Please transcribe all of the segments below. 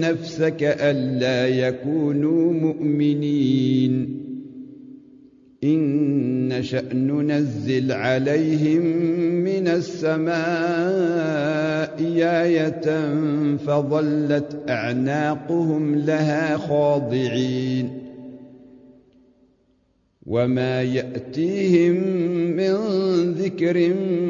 نفسك ألا يكونوا مؤمنين. إن نشأ ننزل عليهم من السماء آية فظلت أعناقهم لها خاضعين. وما يأتيهم من ذكر من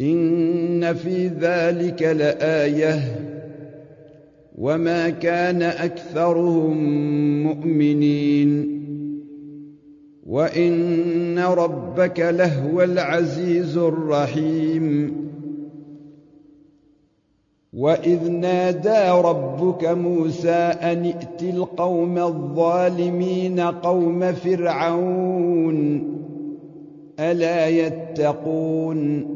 إن في ذلك لآية. وما كان أكثرهم مؤمنين. وإن ربك لهو العزيز الرحيم. وإذ نادى ربك موسى أن ائت القوم الظالمين قوم فرعون. ألا يتقون؟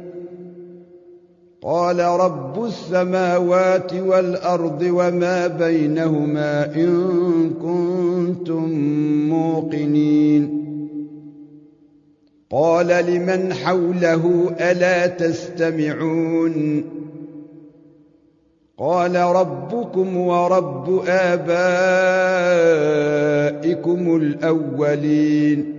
قال رب السماوات والأرض وما بينهما إن كنتم موقنين. قال لمن حوله ألا تستمعون؟ قال ربكم ورب آبائكم الأولين.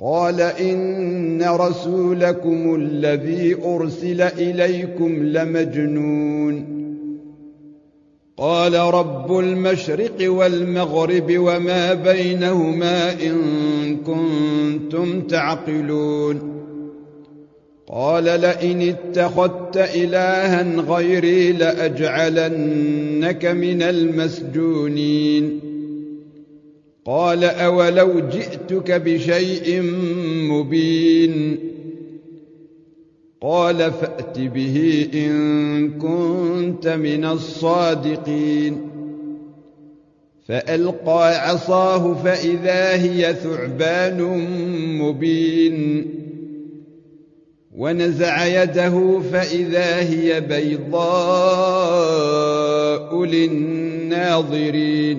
قال إن رسولكم الذي أرسل إليكم لمجنون. قال رب المشرق والمغرب وما بينهما إن كنتم تعقلون. قال لئن اتخذت إلها غيري لأجعلنك من المسجونين. قال أولو جئتك بشيء مبين قال فأت به إن كنت من الصادقين فألقى عصاه فإذا هي ثعبان مبين ونزع يده فإذا هي بيضاء للناظرين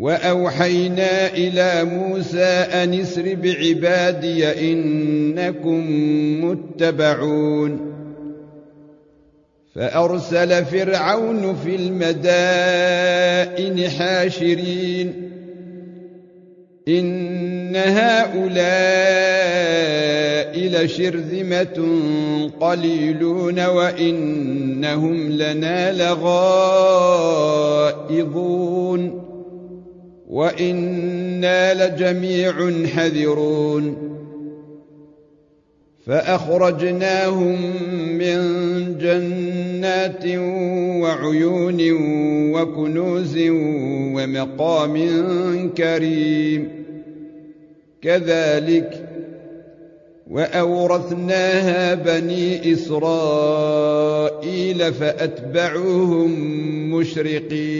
وأوحينا إلى موسى أن اسر بعبادي إنكم متبعون. فأرسل فرعون في المدائن حاشرين. إن هؤلاء لشرذمة قليلون وإنهم لنا لغائظون. وإنا لجميع حذرون فأخرجناهم من جنات وعيون وكنوز ومقام كريم كذلك وأورثناها بني إسرائيل فأتبعوهم مشرقين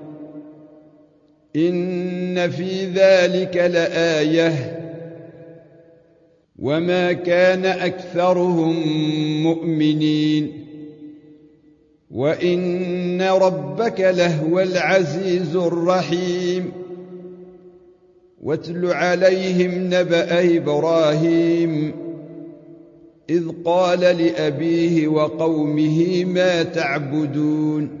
إن في ذلك لآية. وما كان أكثرهم مؤمنين. وإن ربك لهو العزيز الرحيم. واتل عليهم نبأ إبراهيم. إذ قال لأبيه وقومه ما تعبدون.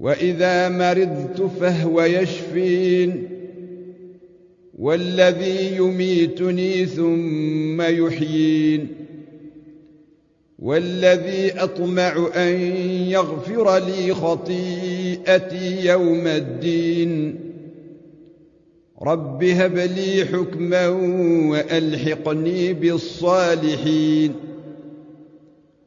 وإذا مرضت فهو يشفين. والذي يميتني ثم يحيين. والذي أطمع أن يغفر لي خطيئتي يوم الدين. رب هب لي حكما وألحقني بالصالحين.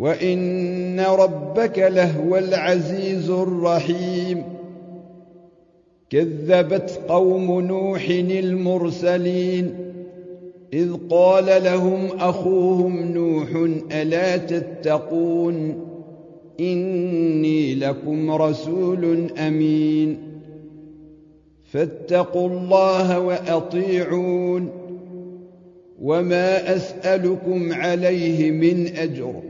وان ربك لهو العزيز الرحيم كذبت قوم نوح المرسلين اذ قال لهم اخوهم نوح الا تتقون اني لكم رسول امين فاتقوا الله واطيعون وما اسالكم عليه من اجر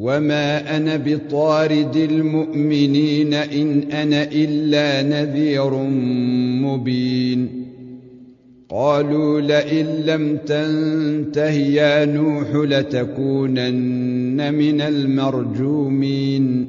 وما أنا بطارد المؤمنين ان أنا الا نذير مبين قالوا لئن لم تنته يا نوح لتكونن من المرجومين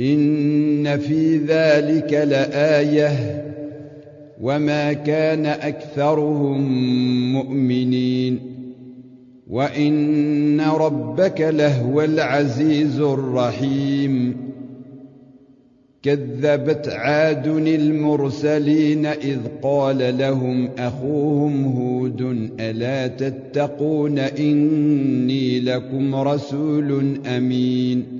إن في ذلك لآية وما كان أكثرهم مؤمنين وإن ربك لهو العزيز الرحيم كذبت عاد المرسلين إذ قال لهم أخوهم هود ألا تتقون إني لكم رسول أمين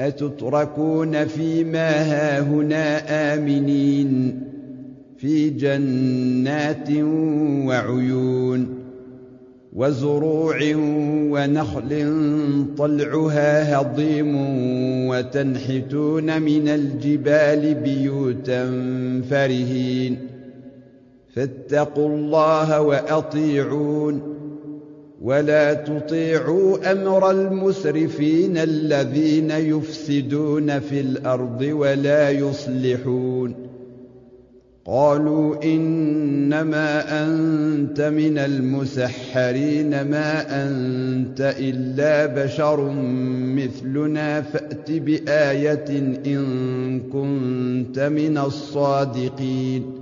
أتتركون فيما هاهنا آمنين في جنات وعيون وزروع ونخل طلعها هضيم وتنحتون من الجبال بيوتا فرهين فاتقوا الله وأطيعون ولا تطيعوا أمر المسرفين الذين يفسدون في الأرض ولا يصلحون. قالوا إنما أنت من المسحرين ما أنت إلا بشر مثلنا فأت بآية إن كنت من الصادقين.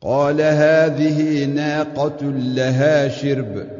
قال هذه ناقة لها شرب.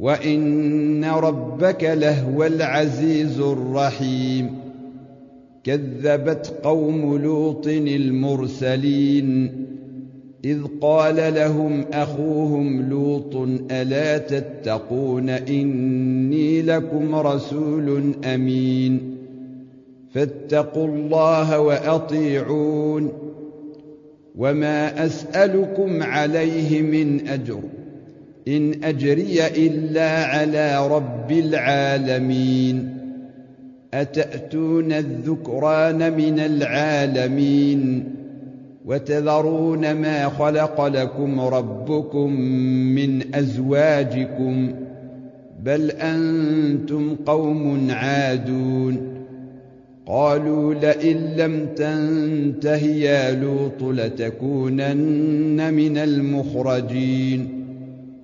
وان ربك لهو العزيز الرحيم كذبت قوم لوط المرسلين اذ قال لهم اخوهم لوط الا تتقون اني لكم رسول امين فاتقوا الله واطيعون وما اسالكم عليه من اجر إن أجري إلا على رب العالمين. أتأتون الذكران من العالمين؟ وتذرون ما خلق لكم ربكم من أزواجكم؟ بل أنتم قوم عادون. قالوا لئن لم تنته يا لوط لتكونن من المخرجين.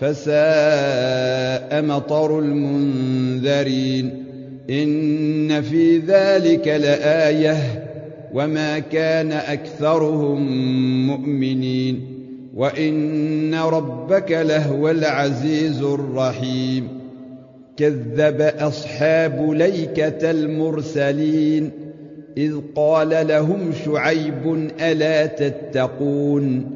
فساء مطر المنذرين إن في ذلك لآية وما كان أكثرهم مؤمنين وإن ربك لهو العزيز الرحيم كذب أصحاب ليكة المرسلين إذ قال لهم شعيب ألا تتقون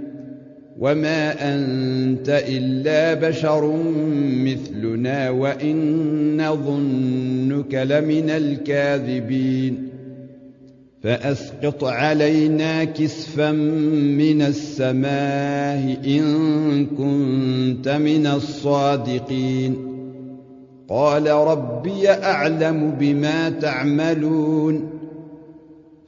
وما انت الا بشر مثلنا وان نظنك لمن الكاذبين فاسقط علينا كسفا من السماء ان كنت من الصادقين قال ربي اعلم بما تعملون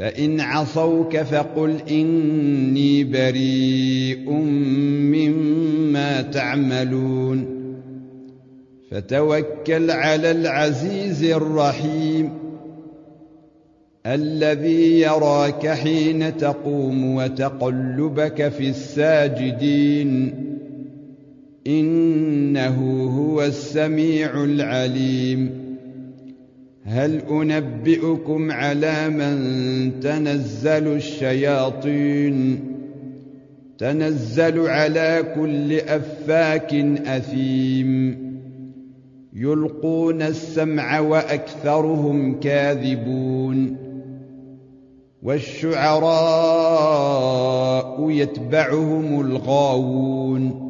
فإن عصوك فقل إني بريء مما تعملون فتوكل على العزيز الرحيم الذي يراك حين تقوم وتقلبك في الساجدين إنه هو السميع العليم هل أنبئكم على من تنزل الشياطين؟ تنزل على كل أفاك أثيم. يلقون السمع وأكثرهم كاذبون. والشعراء يتبعهم الغاوون.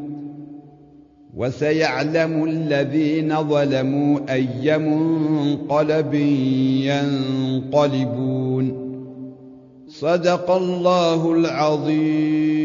وسيعلم الذين ظلموا أي منقلب ينقلبون. صدق الله العظيم.